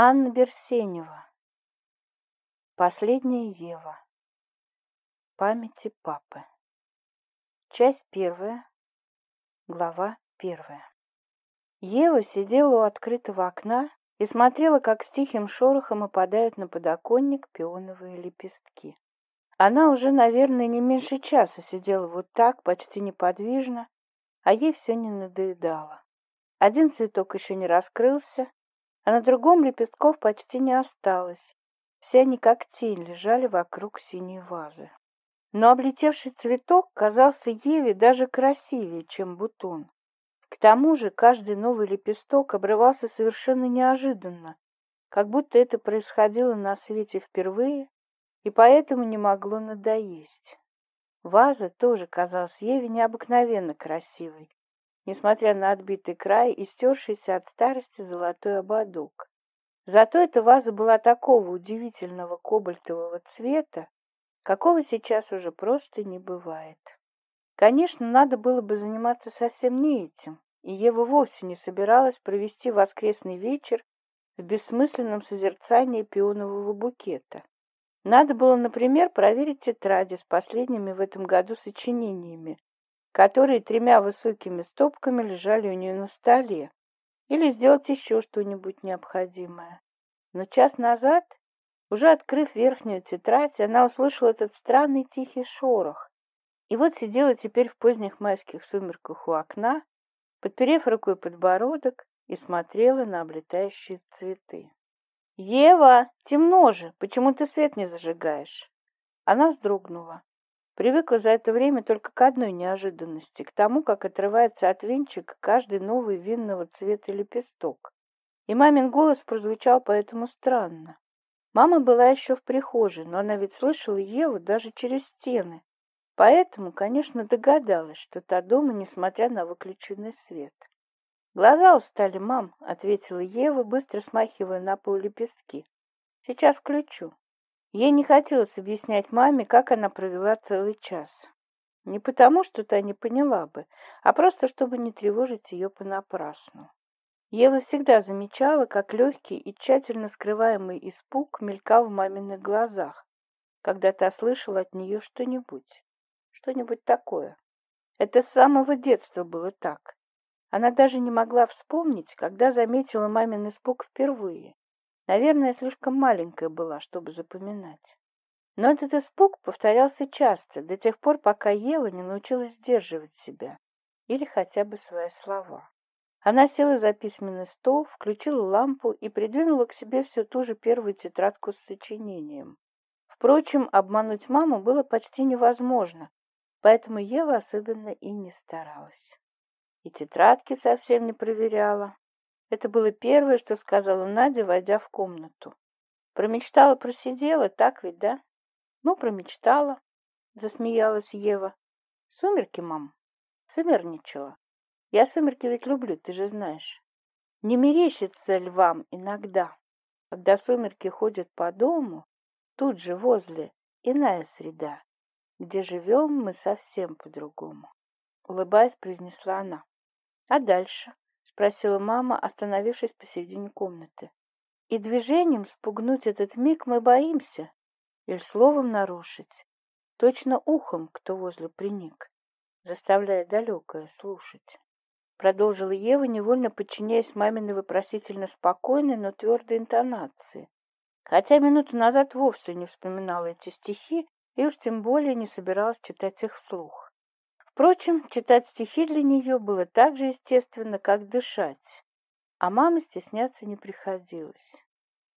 анна берсенева. Последняя ева. Памяти папы. Часть первая. Глава первая. Ева сидела у открытого окна и смотрела как с тихим шорохом опадают на подоконник пионовые лепестки. Она уже наверное не меньше часа сидела вот так почти неподвижно а ей все не надоедало. Один цветок еще не раскрылся а на другом лепестков почти не осталось. Все они как тень лежали вокруг синей вазы. Но облетевший цветок казался Еве даже красивее, чем бутон. К тому же каждый новый лепесток обрывался совершенно неожиданно, как будто это происходило на свете впервые и поэтому не могло надоесть. Ваза тоже казалась Еве необыкновенно красивой, несмотря на отбитый край и стершийся от старости золотой ободок. Зато эта ваза была такого удивительного кобальтового цвета, какого сейчас уже просто не бывает. Конечно, надо было бы заниматься совсем не этим, и Ева вовсе не собиралась провести воскресный вечер в бессмысленном созерцании пионового букета. Надо было, например, проверить тетради с последними в этом году сочинениями, которые тремя высокими стопками лежали у нее на столе, или сделать еще что-нибудь необходимое. Но час назад, уже открыв верхнюю тетрадь, она услышала этот странный тихий шорох. И вот сидела теперь в поздних майских сумерках у окна, подперев рукой подбородок и смотрела на облетающие цветы. «Ева, темно же! Почему ты свет не зажигаешь?» Она вздрогнула. Привыкла за это время только к одной неожиданности, к тому, как отрывается от венчика каждый новый винного цвета лепесток. И мамин голос прозвучал поэтому странно. Мама была еще в прихожей, но она ведь слышала Еву даже через стены. Поэтому, конечно, догадалась, что та дома, несмотря на выключенный свет. «Глаза устали, мам», — ответила Ева, быстро смахивая на пол лепестки. «Сейчас включу». Ей не хотелось объяснять маме, как она провела целый час. Не потому, что та не поняла бы, а просто, чтобы не тревожить ее понапрасну. Ева всегда замечала, как легкий и тщательно скрываемый испуг мелькал в маминых глазах, когда та слышала от нее что-нибудь, что-нибудь такое. Это с самого детства было так. Она даже не могла вспомнить, когда заметила мамин испуг впервые. Наверное, слишком маленькая была, чтобы запоминать. Но этот испуг повторялся часто, до тех пор, пока Ева не научилась сдерживать себя или хотя бы свои слова. Она села за письменный стол, включила лампу и придвинула к себе всю ту же первую тетрадку с сочинением. Впрочем, обмануть маму было почти невозможно, поэтому Ева особенно и не старалась. И тетрадки совсем не проверяла. Это было первое, что сказала Надя, войдя в комнату. Промечтала, просидела, так ведь, да? Ну, промечтала, засмеялась Ева. Сумерки, мам, сумерничала. Я сумерки ведь люблю, ты же знаешь. Не мерещится львам иногда, когда сумерки ходят по дому, тут же возле иная среда, где живем мы совсем по-другому. Улыбаясь, произнесла она. А дальше? спросила мама, остановившись посередине комнаты. И движением спугнуть этот миг мы боимся, или словом нарушить. Точно ухом, кто возле приник, заставляя далекое слушать. Продолжила Ева, невольно подчиняясь маминой вопросительно спокойной, но твердой интонации. Хотя минуту назад вовсе не вспоминала эти стихи и уж тем более не собиралась читать их вслух. Впрочем, читать стихи для нее было так же естественно, как дышать, а маме стесняться не приходилось.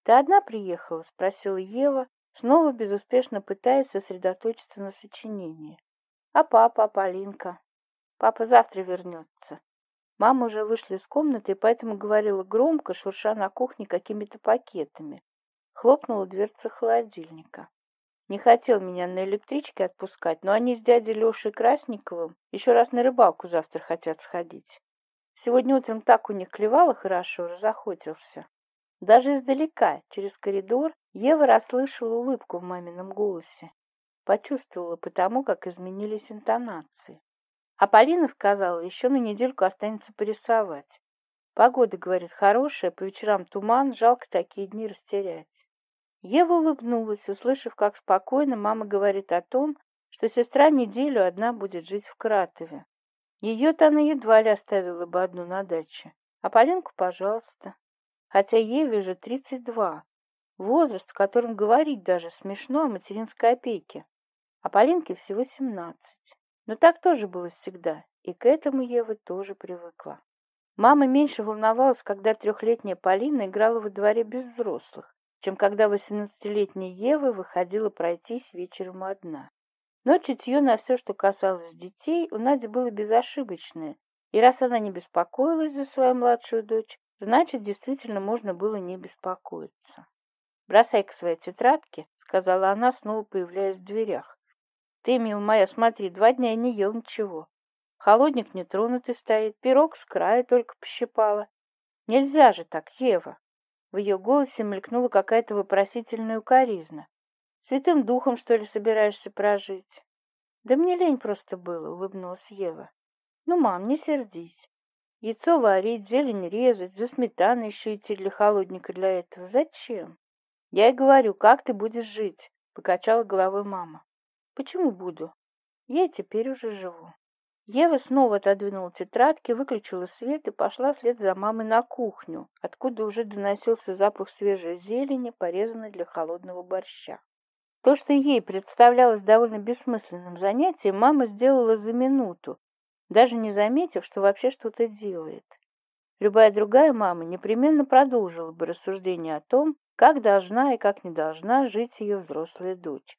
«Ты одна приехала?» — спросила Ева, снова безуспешно пытаясь сосредоточиться на сочинении. «А папа, Полинка?» «Папа завтра вернется». Мама уже вышла из комнаты, поэтому говорила громко, шурша на кухне какими-то пакетами. Хлопнула дверца холодильника не хотел меня на электричке отпускать, но они с дядей Лешей Красниковым еще раз на рыбалку завтра хотят сходить. Сегодня утром так у них клевало хорошо, разохотился. Даже издалека, через коридор, Ева расслышала улыбку в мамином голосе. Почувствовала потому, как изменились интонации. А Полина сказала, еще на недельку останется порисовать. Погода, говорит, хорошая, по вечерам туман, жалко такие дни растерять. Ева улыбнулась, услышав, как спокойно мама говорит о том, что сестра неделю одна будет жить в Кратове. Ее-то она едва ли оставила бы одну на даче. А Полинку, пожалуйста. Хотя Еве же 32. Возраст, в котором говорить даже смешно о материнской опеке. А Полинке всего 17. Но так тоже было всегда. И к этому Ева тоже привыкла. Мама меньше волновалась, когда трехлетняя Полина играла во дворе без взрослых чем когда восемнадцатилетняя Ева выходила пройтись вечером одна. Но чутье на все, что касалось детей, у Нади было безошибочное, и раз она не беспокоилась за свою младшую дочь, значит, действительно можно было не беспокоиться. «Бросай-ка свои тетрадки», — сказала она, снова появляясь в дверях. «Ты, мил моя, смотри, два дня я не ел ничего. Холодник нетронутый стоит, пирог с края только пощипала. Нельзя же так, Ева!» В ее голосе мелькнула какая-то вопросительная укоризна. «Святым духом, что ли, собираешься прожить?» «Да мне лень просто было», — улыбнулась Ева. «Ну, мам, не сердись. Яйцо варить, зелень резать, за сметаной еще идти для холодника для этого. Зачем?» «Я и говорю, как ты будешь жить?» — покачала головой мама. «Почему буду? Я теперь уже живу». Ева снова отодвинула тетрадки, выключила свет и пошла вслед за мамой на кухню, откуда уже доносился запах свежей зелени, порезанной для холодного борща. То, что ей представлялось довольно бессмысленным занятием, мама сделала за минуту, даже не заметив, что вообще что-то делает. Любая другая мама непременно продолжила бы рассуждение о том, как должна и как не должна жить ее взрослая дочь.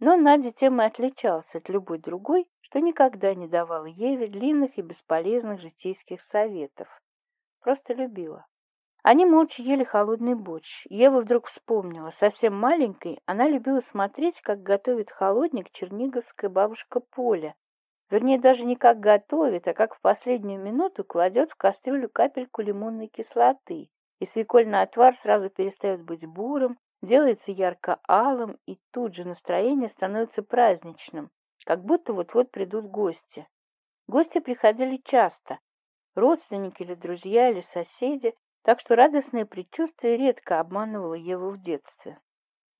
Ну, Но Надя тем и отличалась от любой другой, что никогда не давала Еве длинных и бесполезных житейских советов. Просто любила. Они молча ели холодный борщ. Ева вдруг вспомнила, совсем маленькой она любила смотреть, как готовит холодник черниговская бабушка Поля. Вернее, даже не как готовит, а как в последнюю минуту кладет в кастрюлю капельку лимонной кислоты, и свекольный отвар сразу перестает быть бурым, делается ярко-алым, и тут же настроение становится праздничным, как будто вот-вот придут гости. Гости приходили часто, родственники или друзья, или соседи, так что радостное предчувствие редко обманывало Еву в детстве.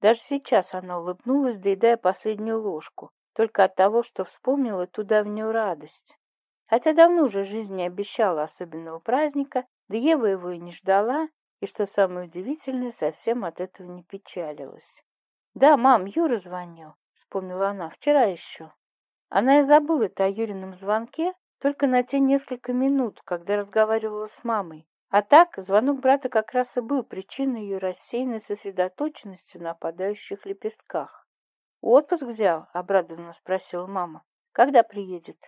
Даже сейчас она улыбнулась, доедая последнюю ложку, только от того, что вспомнила ту давнюю радость. Хотя давно уже жизнь не обещала особенного праздника, да Ева его и не ждала, и что самое удивительное, совсем от этого не печалилась. «Да, мам, Юра звонил», — вспомнила она, — «вчера еще». Она и забыла это о Юрином звонке только на те несколько минут, когда разговаривала с мамой. А так, звонок брата как раз и был причиной ее рассеянной сосредоточенности на опадающих лепестках. «Отпуск взял?» — обрадованно спросила мама. «Когда приедет?»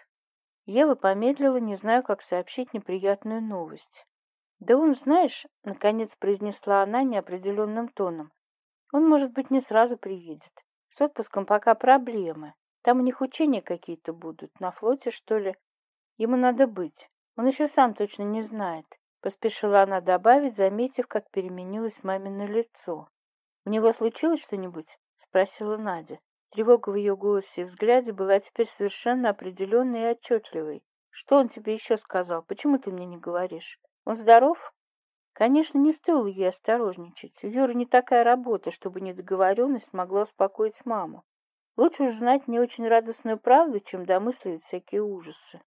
Ева помедлила, не знаю, как сообщить неприятную новость да он знаешь наконец произнесла она неопределенным тоном. Он может быть не сразу приедет. С отпуском пока проблемы. Там у них учения какие то будут. На флоте что ли? Ему надо быть. Он еще сам точно не знает. Поспешила она добавить заметив как переменилось мамино лицо. У него случилось что нибудь спросила надя. Тревога в ее голосе и взгляде была теперь совершенно определенной и отчетливой что он тебе еще сказал? Почему ты мне не говоришь? Он здоров? Конечно, не стоило ей осторожничать. Юра не такая работа, чтобы недоговоренность могла успокоить маму. Лучше уж знать не очень радостную правду, чем домысливать всякие ужасы.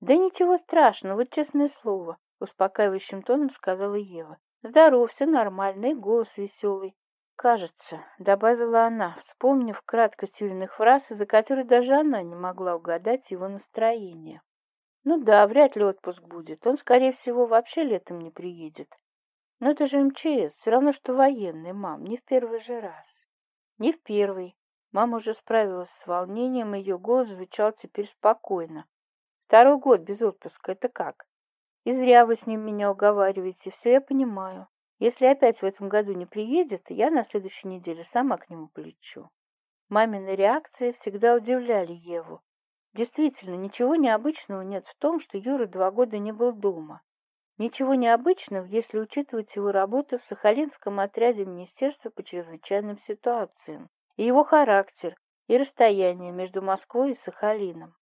«Да ничего страшного, вот честное слово», — успокаивающим тоном сказала Ева. «Здоров, все нормально, и голос веселый». «Кажется», — добавила она, вспомнив краткость Юриных фраз, из-за которой даже она не могла угадать его настроение. Ну да, вряд ли отпуск будет. Он, скорее всего, вообще летом не приедет. Но это же МЧС, все равно, что военный, мам, не в первый же раз. Не в первый. Мама уже справилась с волнением, и ее голос звучал теперь спокойно. Второй год без отпуска, это как? И зря вы с ним меня уговариваете, все я понимаю. Если опять в этом году не приедет, я на следующей неделе сама к нему полечу. Мамины реакции всегда удивляли Еву. Действительно, ничего необычного нет в том, что Юра два года не был дома. Ничего необычного, если учитывать его работу в Сахалинском отряде Министерства по чрезвычайным ситуациям, и его характер, и расстояние между Москвой и Сахалином.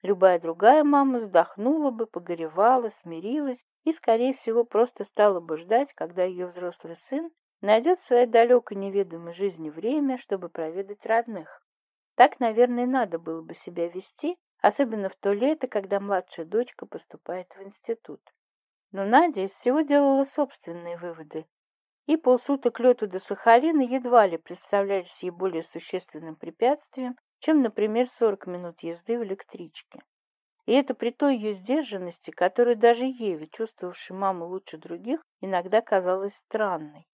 Любая другая мама вздохнула бы, погоревала, смирилась и, скорее всего, просто стала бы ждать, когда ее взрослый сын найдет в своей далекой неведомой жизни время, чтобы проведать родных. Так, наверное, надо было бы себя вести, особенно в то лето, когда младшая дочка поступает в институт. Но Надя из всего делала собственные выводы, и полсуток лету до Сахалина едва ли представлялись ей более существенным препятствием, чем, например, 40 минут езды в электричке. И это при той ее сдержанности, которую даже Еве, чувствовавшей маму лучше других, иногда казалась странной.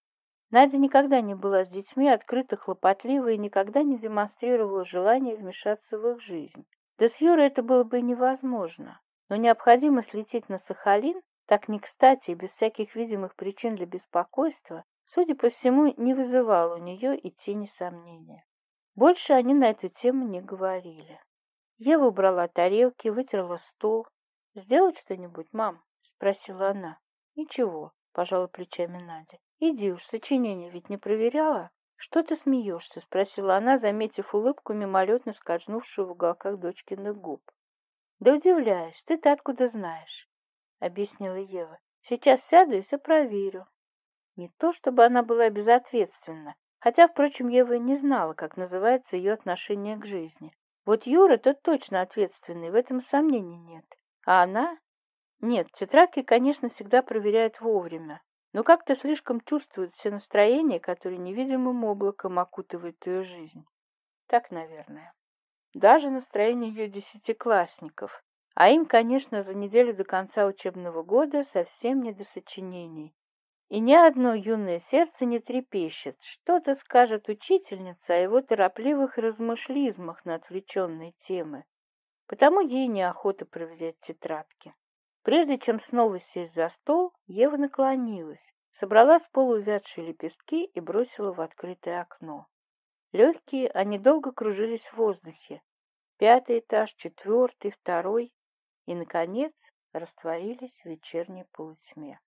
Надя никогда не была с детьми открытых, хлопотлива и никогда не демонстрировала желания вмешаться в их жизнь. Да с Юрой это было бы невозможно. Но необходимость лететь на Сахалин, так не кстати и без всяких видимых причин для беспокойства, судя по всему, не вызывала у нее и тени сомнения. Больше они на эту тему не говорили. Ева убрала тарелки, вытерла стол. «Сделать что-нибудь, мам?» — спросила она. «Ничего», — пожала плечами Надя иди уж сочинение ведь не проверяла. Что ты смеешься? Спросила она заметив улыбку мимолетно скользнувшую в уголках дочкиных губ. Да удивляешь ты то откуда знаешь? Объяснила ева. Сейчас сяду и все проверю. Не то чтобы она была безответственна хотя впрочем ева и не знала как называется ее отношение к жизни. Вот юра тот точно ответственный в этом сомнений нет. А она? Нет тетрадки конечно всегда проверяют вовремя но как то слишком чувствуют все настроения, которые невидимым облаком окутывают ее жизнь. Так, наверное. Даже настроение ее десятиклассников. А им, конечно, за неделю до конца учебного года совсем не до сочинений. И ни одно юное сердце не трепещет. Что-то скажет учительница о его торопливых размышлизмах на отвлеченные темы. Потому ей неохота проверять тетрадки. Прежде чем снова сесть за стол, Ева наклонилась, собрала с пола увядшие лепестки и бросила в открытое окно. Легкие, они долго кружились в воздухе. Пятый этаж, четвертый, второй и, наконец, растворились в вечерней полутьме.